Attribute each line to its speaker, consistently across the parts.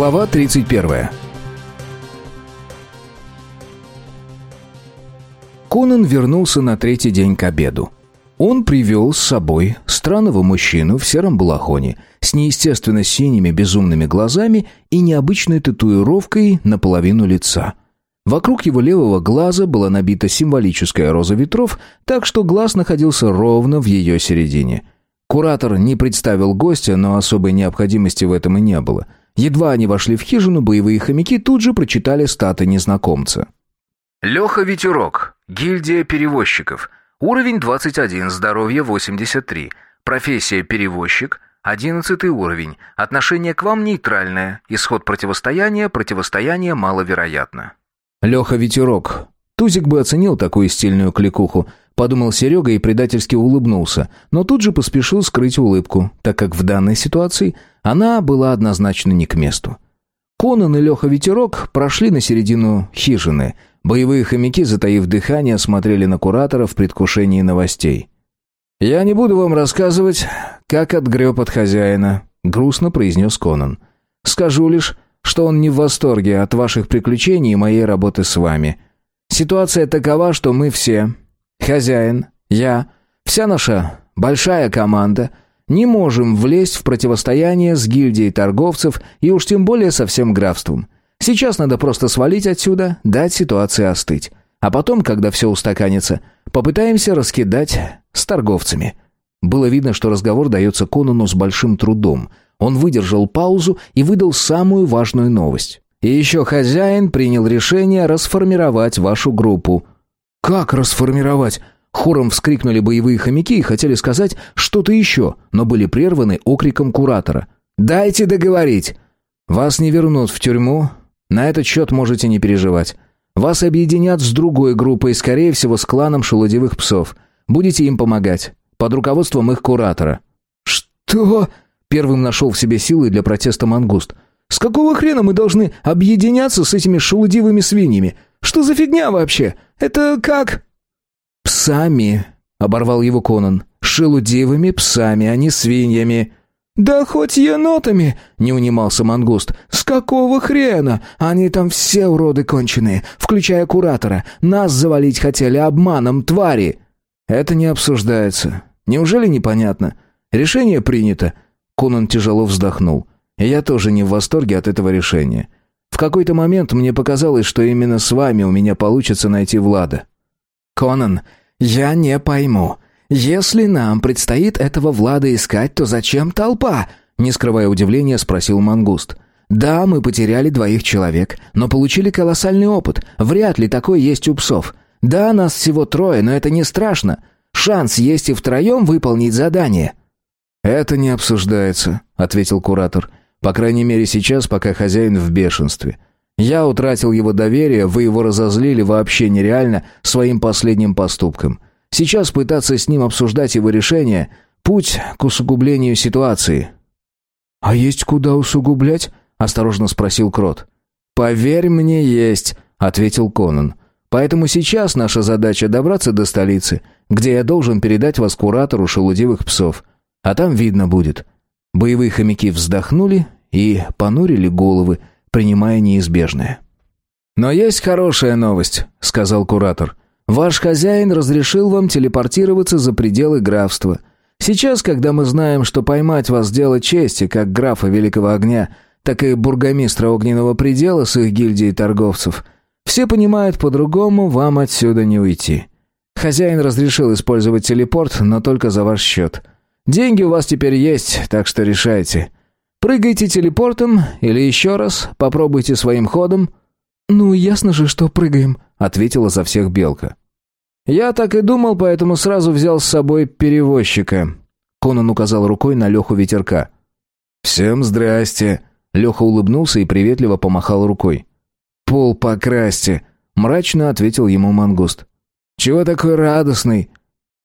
Speaker 1: Глава 31. Конан вернулся на третий день к обеду. Он привел с собой странного мужчину в сером балахоне с неестественно синими безумными глазами и необычной татуировкой наполовину лица. Вокруг его левого глаза была набита символическая роза ветров, так что глаз находился ровно в ее середине. Куратор не представил гостя, но особой необходимости в этом и не было – Едва они вошли в хижину, боевые хомяки тут же прочитали статы незнакомца.
Speaker 2: Леха Ветерок, гильдия перевозчиков. Уровень 21, здоровье 83. Профессия перевозчик, 11 уровень. Отношение к вам нейтральное. Исход противостояния, противостояние маловероятно.
Speaker 1: Леха Ветерок. Тузик бы оценил такую стильную кликуху, подумал Серега и предательски улыбнулся, но тут же поспешил скрыть улыбку, так как в данной ситуации она была однозначно не к месту. Конан и Леха Ветерок прошли на середину хижины. Боевые хомяки, затаив дыхание, смотрели на куратора в предвкушении новостей. «Я не буду вам рассказывать, как отгреб от хозяина», — грустно произнес Конан. «Скажу лишь, что он не в восторге от ваших приключений и моей работы с вами. Ситуация такова, что мы все, хозяин, я, вся наша большая команда, не можем влезть в противостояние с гильдией торговцев и уж тем более со всем графством. Сейчас надо просто свалить отсюда, дать ситуации остыть. А потом, когда все устаканится, попытаемся раскидать с торговцами. Было видно, что разговор дается Конану с большим трудом. Он выдержал паузу и выдал самую важную новость. И еще хозяин принял решение расформировать вашу группу. Как расформировать? Хором вскрикнули боевые хомяки и хотели сказать что-то еще, но были прерваны окриком куратора. «Дайте договорить!» «Вас не вернут в тюрьму. На этот счет можете не переживать. Вас объединят с другой группой, скорее всего, с кланом шелудивых псов. Будете им помогать. Под руководством их куратора». «Что?» Первым нашел в себе силы для протеста мангуст. С какого хрена мы должны объединяться с этими шелудивыми свиньями? Что за фигня вообще? Это как...» «Псами», — оборвал его Конан. «Шелудивыми псами, а не свиньями». «Да хоть енотами!» — не унимался мангуст. «С какого хрена? Они там все уроды конченые, включая куратора. Нас завалить хотели обманом, твари!» «Это не обсуждается. Неужели непонятно? Решение принято». Конан тяжело вздохнул. Я тоже не в восторге от этого решения. Какой-то момент мне показалось, что именно с вами у меня получится найти Влада. Конан, я не пойму. Если нам предстоит этого Влада искать, то зачем толпа? Не скрывая удивления, спросил Мангуст. Да, мы потеряли двоих человек, но получили колоссальный опыт. Вряд ли такой есть у псов. Да, нас всего трое, но это не страшно. Шанс есть и втроем выполнить задание. Это не обсуждается, ответил куратор. По крайней мере сейчас, пока хозяин в бешенстве. Я утратил его доверие, вы его разозлили вообще нереально своим последним поступком. Сейчас пытаться с ним обсуждать его решение – путь к усугублению ситуации». «А есть куда усугублять?» – осторожно спросил Крот. «Поверь мне, есть», – ответил Конан. «Поэтому сейчас наша задача – добраться до столицы, где я должен передать вас куратору шелудивых псов. А там видно будет. Боевые хомяки вздохнули и понурили головы, принимая неизбежное. «Но есть хорошая новость», — сказал куратор. «Ваш хозяин разрешил вам телепортироваться за пределы графства. Сейчас, когда мы знаем, что поймать вас дело чести, как графа Великого Огня, так и бургомистра Огненного Предела с их гильдией торговцев, все понимают, по-другому вам отсюда не уйти. Хозяин разрешил использовать телепорт, но только за ваш счет. Деньги у вас теперь есть, так что решайте. Прыгайте телепортом или еще раз попробуйте своим ходом». «Ну, ясно же, что прыгаем», — ответила за всех Белка. «Я так и думал, поэтому сразу взял с собой перевозчика». Конан указал рукой на Леху Ветерка. «Всем здрасте!» Леха улыбнулся и приветливо помахал рукой. «Пол покрасьте!» — мрачно ответил ему мангуст. «Чего такой радостный?»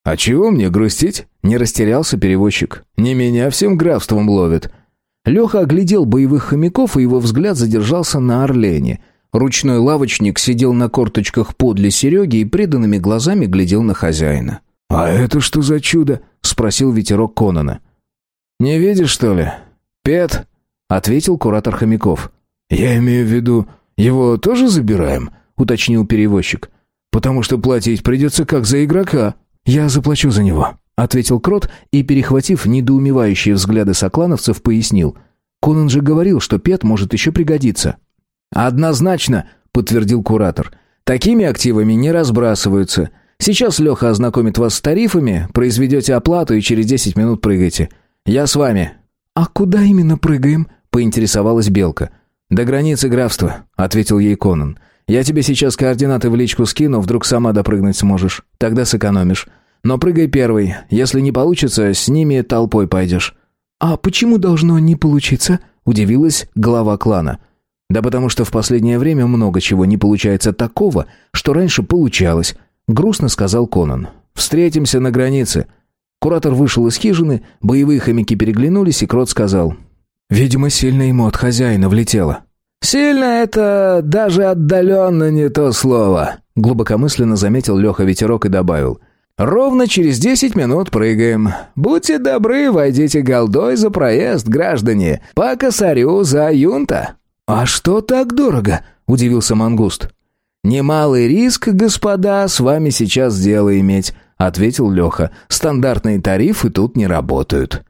Speaker 1: «А чего мне грустить?» — не растерялся перевозчик. «Не меня всем графством ловят». Леха оглядел боевых хомяков, и его взгляд задержался на Орлене. Ручной лавочник сидел на корточках подле Сереги и преданными глазами глядел на хозяина. «А это что за чудо?» — спросил ветерок Конона. «Не видишь, что ли?» «Пет», — ответил куратор хомяков. «Я имею в виду, его тоже забираем?» — уточнил перевозчик. «Потому что платить придется как за игрока». «Я заплачу за него», — ответил Крот и, перехватив недоумевающие взгляды соклановцев, пояснил. «Конан же говорил, что Пет может еще пригодиться».
Speaker 2: «Однозначно», — подтвердил куратор. «Такими активами не разбрасываются. Сейчас Леха ознакомит вас с тарифами, произведете оплату и через десять минут прыгайте. Я с вами».
Speaker 1: «А куда именно прыгаем?» — поинтересовалась Белка.
Speaker 2: «До границы графства», — ответил ей Конан. «Я тебе сейчас координаты в личку скину, вдруг сама допрыгнуть сможешь. Тогда сэкономишь. Но прыгай первый. Если не получится, с ними толпой пойдешь».
Speaker 1: «А почему должно не получиться?» — удивилась глава клана.
Speaker 2: «Да потому что в последнее время много чего не получается такого, что раньше получалось», — грустно сказал Конан. «Встретимся на границе». Куратор вышел из хижины, боевые хомяки переглянулись, и Крот сказал.
Speaker 1: «Видимо, сильно ему от хозяина влетело».
Speaker 2: «Сильно это даже отдаленно не то слово», — глубокомысленно заметил Леха Ветерок и добавил. «Ровно через десять минут прыгаем. Будьте добры, войдите голдой за проезд, граждане. По косарю за юнта».
Speaker 1: «А что так дорого?» — удивился Мангуст.
Speaker 2: «Немалый риск, господа, с вами сейчас дело иметь», — ответил Леха. «Стандартные тарифы тут не работают».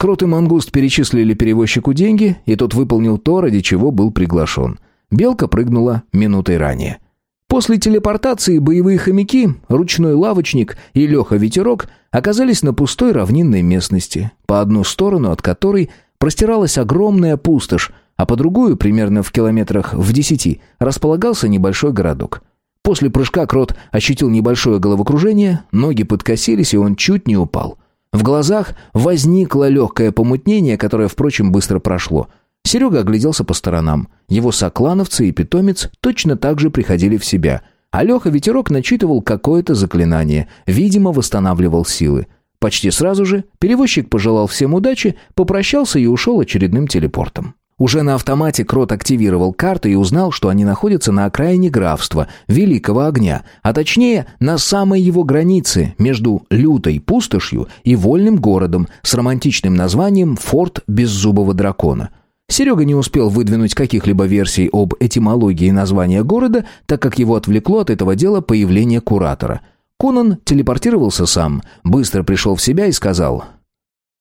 Speaker 1: Крот и Мангуст перечислили перевозчику деньги, и тот выполнил то, ради чего был приглашен. Белка прыгнула минутой ранее. После телепортации боевые хомяки, ручной лавочник и Леха Ветерок оказались на пустой равнинной местности, по одну сторону от которой простиралась огромная пустошь, а по другую, примерно в километрах в десяти, располагался небольшой городок. После прыжка Крот ощутил небольшое головокружение, ноги подкосились, и он чуть не упал. В глазах возникло легкое помутнение, которое, впрочем, быстро прошло. Серега огляделся по сторонам. Его соклановцы и питомец точно так же приходили в себя. А Леха Ветерок начитывал какое-то заклинание, видимо, восстанавливал силы. Почти сразу же перевозчик пожелал всем удачи, попрощался и ушел очередным телепортом. Уже на автомате Крот активировал карты и узнал, что они находятся на окраине графства, Великого Огня, а точнее на самой его границе, между лютой пустошью и вольным городом с романтичным названием «Форт Беззубого Дракона». Серега не успел выдвинуть каких-либо версий об этимологии названия города, так как его отвлекло от этого дела появление куратора. Конан телепортировался сам, быстро пришел в себя и сказал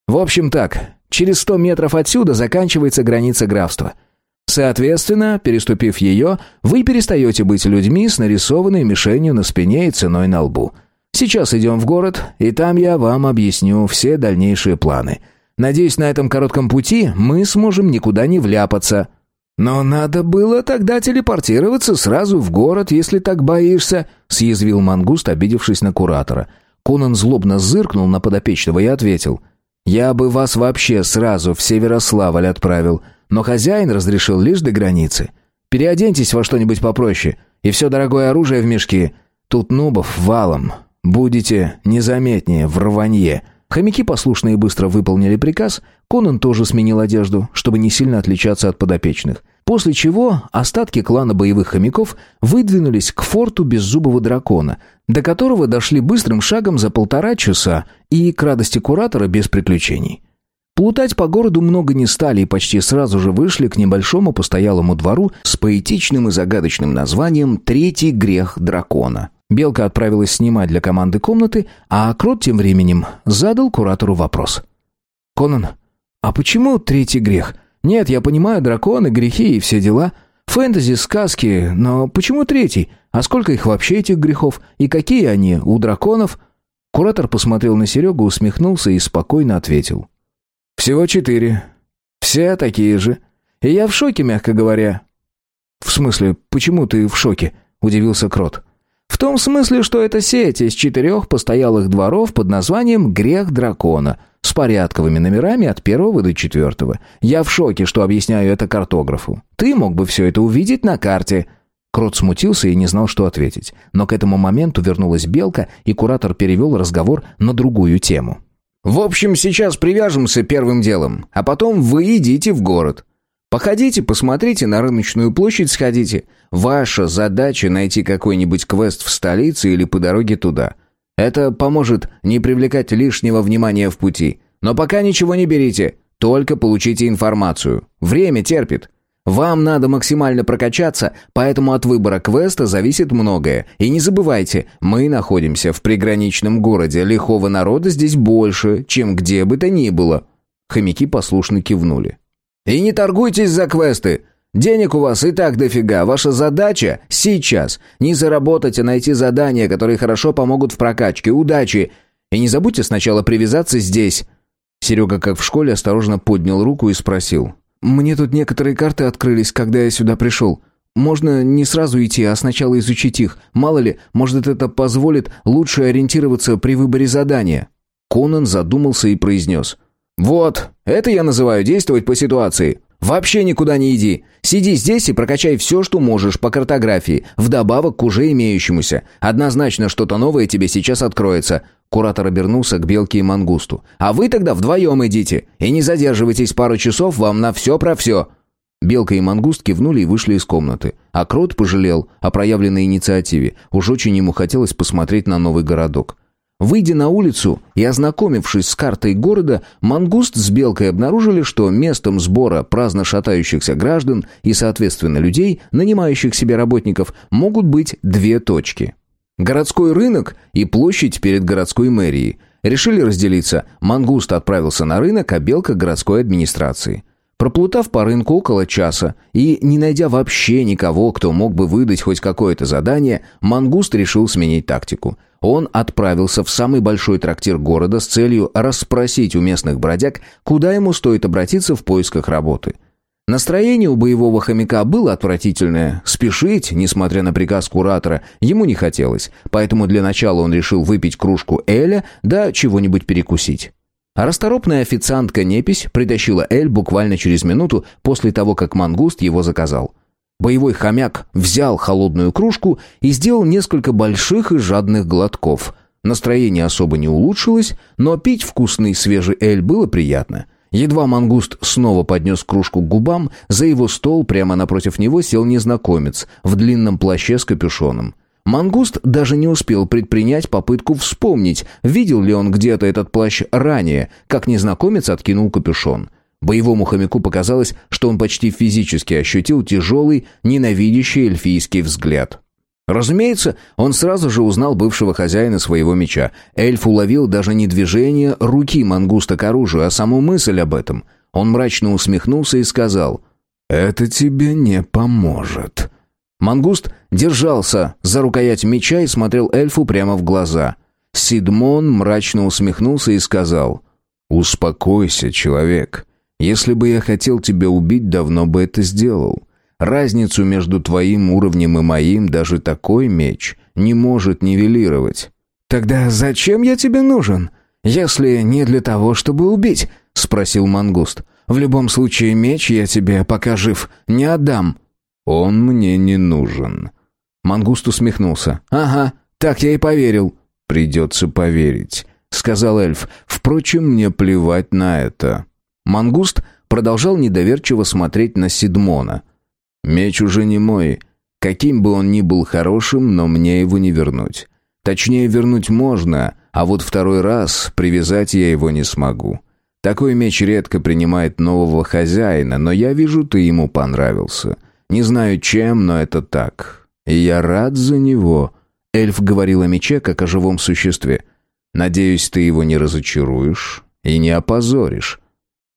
Speaker 1: «В общем так, Через сто метров отсюда заканчивается граница графства. Соответственно, переступив ее, вы перестаете быть людьми с нарисованной мишенью на спине и ценой на лбу. Сейчас идем в город, и там я вам объясню все дальнейшие планы. Надеюсь, на этом коротком пути мы сможем никуда не вляпаться. Но надо было тогда телепортироваться сразу в город, если так боишься, съязвил Мангуст, обидевшись на куратора. Конан злобно зыркнул на подопечного и ответил: я бы вас вообще сразу в Северославль отправил, но хозяин разрешил лишь до границы. Переоденьтесь во что-нибудь попроще, и все дорогое оружие в мешки. Тут нубов валом. Будете незаметнее в рванье». Хомяки послушно и быстро выполнили приказ, Конан тоже сменил одежду, чтобы не сильно отличаться от подопечных. После чего остатки клана боевых хомяков выдвинулись к форту Беззубого дракона, до которого дошли быстрым шагом за полтора часа и, к радости куратора, без приключений. Плутать по городу много не стали и почти сразу же вышли к небольшому постоялому двору с поэтичным и загадочным названием «Третий грех дракона». Белка отправилась снимать для команды комнаты, а Крот тем временем задал куратору вопрос. «Конан, а почему третий грех?» Нет, я понимаю, драконы, грехи и все дела. Фэнтези, сказки, но почему третий? А сколько их вообще, этих грехов? И какие они у драконов?» Куратор посмотрел на Серегу, усмехнулся и спокойно ответил. «Всего четыре. Все такие же. И я в шоке, мягко говоря». «В смысле, почему ты в шоке?» – удивился Крот. Том смысле, что это сеть из четырех постоялых дворов под названием «Грех дракона», с порядковыми номерами от первого до четвертого. Я в шоке, что объясняю это картографу. Ты мог бы все это увидеть на карте». Крот смутился и не знал, что ответить. Но к этому моменту вернулась Белка, и куратор перевел разговор на другую тему. «В общем, сейчас привяжемся первым делом, а потом вы идите в город. Походите, посмотрите, на рыночную площадь сходите. Ваша задача найти какой-нибудь квест в столице или по дороге туда. Это поможет не привлекать лишнего внимания в пути. Но пока ничего не берите, только получите информацию. Время терпит. Вам надо максимально прокачаться, поэтому от выбора квеста зависит многое. И не забывайте, мы находимся в приграничном городе, лихого народа здесь больше, чем где бы то ни было». Хомяки послушно кивнули. «И не торгуйтесь за квесты. Денег у вас и так дофига. Ваша задача сейчас не заработать, а найти задания, которые хорошо помогут в прокачке. Удачи! И не забудьте сначала привязаться здесь». Серега, как в школе, осторожно поднял руку и спросил. «Мне тут некоторые карты открылись, когда я сюда пришел. Можно не сразу идти, а сначала изучить их. Мало ли, может, это позволит лучше ориентироваться при выборе задания». Конан задумался и произнес. «Вот, это я называю действовать по ситуации. Вообще никуда не иди. Сиди здесь и прокачай все, что можешь по картографии, вдобавок к уже имеющемуся. Однозначно что-то новое тебе сейчас откроется. Куратор обернулся к Белке и Мангусту. «А вы тогда вдвоем идите. И не задерживайтесь пару часов, вам на все про все». Белка и Мангуст кивнули и вышли из комнаты. А Крот пожалел о проявленной инициативе. Уж очень ему хотелось посмотреть на новый городок. Выйдя на улицу и ознакомившись с картой города, Мангуст с Белкой обнаружили, что местом сбора праздно шатающихся граждан и, соответственно, людей, нанимающих себе работников, могут быть две точки. Городской рынок и площадь перед городской мэрией. Решили разделиться. Мангуст отправился на рынок, а Белка – городской администрации. Проплутав по рынку около часа и не найдя вообще никого, кто мог бы выдать хоть какое-то задание, Мангуст решил сменить тактику. Он отправился в самый большой трактир города с целью расспросить у местных бродяг, куда ему стоит обратиться в поисках работы – Настроение у боевого хомяка было отвратительное. Спешить, несмотря на приказ куратора, ему не хотелось, поэтому для начала он решил выпить кружку Эля, да чего-нибудь перекусить. А расторопная официантка Непись притащила Эль буквально через минуту после того, как мангуст его заказал. Боевой хомяк взял холодную кружку и сделал несколько больших и жадных глотков. Настроение особо не улучшилось, но пить вкусный свежий Эль было приятно – Едва мангуст снова поднес кружку к губам, за его стол прямо напротив него сел незнакомец в длинном плаще с капюшоном. Мангуст даже не успел предпринять попытку вспомнить, видел ли он где-то этот плащ ранее, как незнакомец откинул капюшон. Боевому хомяку показалось, что он почти физически ощутил тяжелый, ненавидящий эльфийский взгляд. Разумеется, он сразу же узнал бывшего хозяина своего меча. Эльф уловил даже не движение руки мангуста к оружию, а саму мысль об этом. Он мрачно усмехнулся и сказал «Это тебе не поможет». Мангуст держался за рукоять меча и смотрел эльфу прямо в глаза. Сидмон мрачно усмехнулся и сказал «Успокойся, человек. Если бы я хотел тебя убить, давно бы это сделал. Разницу между твоим уровнем и моим даже такой меч не может нивелировать. Тогда зачем я тебе нужен? Если не для того, чтобы убить, спросил мангуст. В любом случае меч я тебе, пока жив, не отдам. Он мне не нужен. Мангуст усмехнулся. Ага, так я и поверил. Придется поверить, сказал эльф. Впрочем, мне плевать на это. Мангуст продолжал недоверчиво смотреть на Сидмона. Меч уже не мой. Каким бы он ни был хорошим, но мне его не вернуть. Точнее, вернуть можно, а вот второй раз привязать я его не смогу. Такой меч редко принимает нового хозяина, но я вижу, ты ему понравился. Не знаю чем, но это так. И я рад за него. Эльф говорил о мече, как о живом существе. Надеюсь, ты его не разочаруешь и не опозоришь.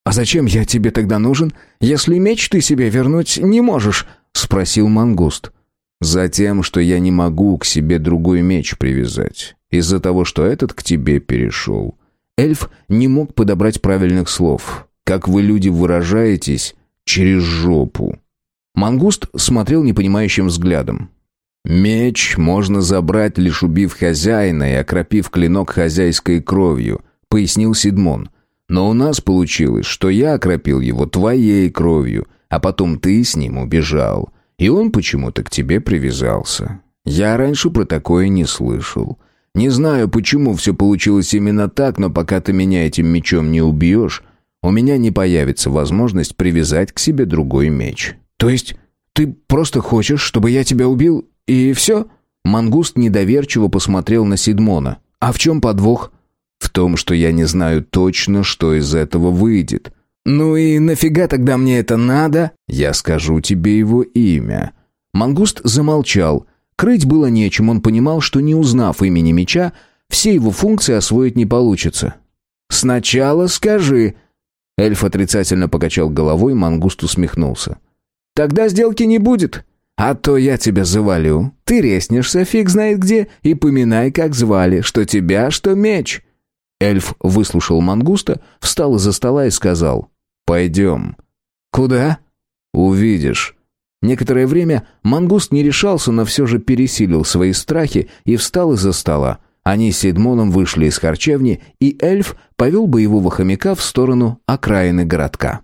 Speaker 1: «А зачем я тебе тогда нужен, если меч ты себе вернуть не можешь?» — спросил мангуст. «Затем, что я не могу к себе другой меч привязать, из-за того, что этот к тебе перешел». Эльф не мог подобрать правильных слов. «Как вы, люди, выражаетесь, через жопу». Мангуст смотрел непонимающим взглядом. «Меч можно забрать, лишь убив хозяина и окропив клинок хозяйской кровью», — пояснил Сидмон. Но у нас получилось, что я окропил его твоей кровью, а потом ты с ним убежал. И он почему-то к тебе привязался. Я раньше про такое не слышал. Не знаю, почему все получилось именно так, но пока ты меня этим мечом не убьешь, у меня не появится возможность привязать к себе другой меч. То есть ты просто хочешь, чтобы я тебя убил, и все?» Мангуст недоверчиво посмотрел на Сидмона. «А в чем подвох?» В том, что я не знаю точно, что из этого выйдет.
Speaker 2: «Ну и нафига тогда мне это надо?»
Speaker 1: «Я скажу тебе его имя». Мангуст замолчал. Крыть было нечем, он понимал, что не узнав имени меча, все его функции освоить не получится.
Speaker 2: «Сначала скажи».
Speaker 1: Эльф отрицательно покачал головой, Мангуст усмехнулся.
Speaker 2: «Тогда сделки не будет. А то я тебя завалю. Ты резнешься фиг знает где и поминай, как звали, что тебя, что меч».
Speaker 1: Эльф выслушал Мангуста, встал из-за стола и сказал «Пойдем».
Speaker 2: «Куда?»
Speaker 1: «Увидишь». Некоторое время Мангуст не решался, но все же пересилил свои страхи и встал из-за стола. Они с Эдмоном вышли из харчевни, и эльф повел боевого хомяка в сторону окраины городка.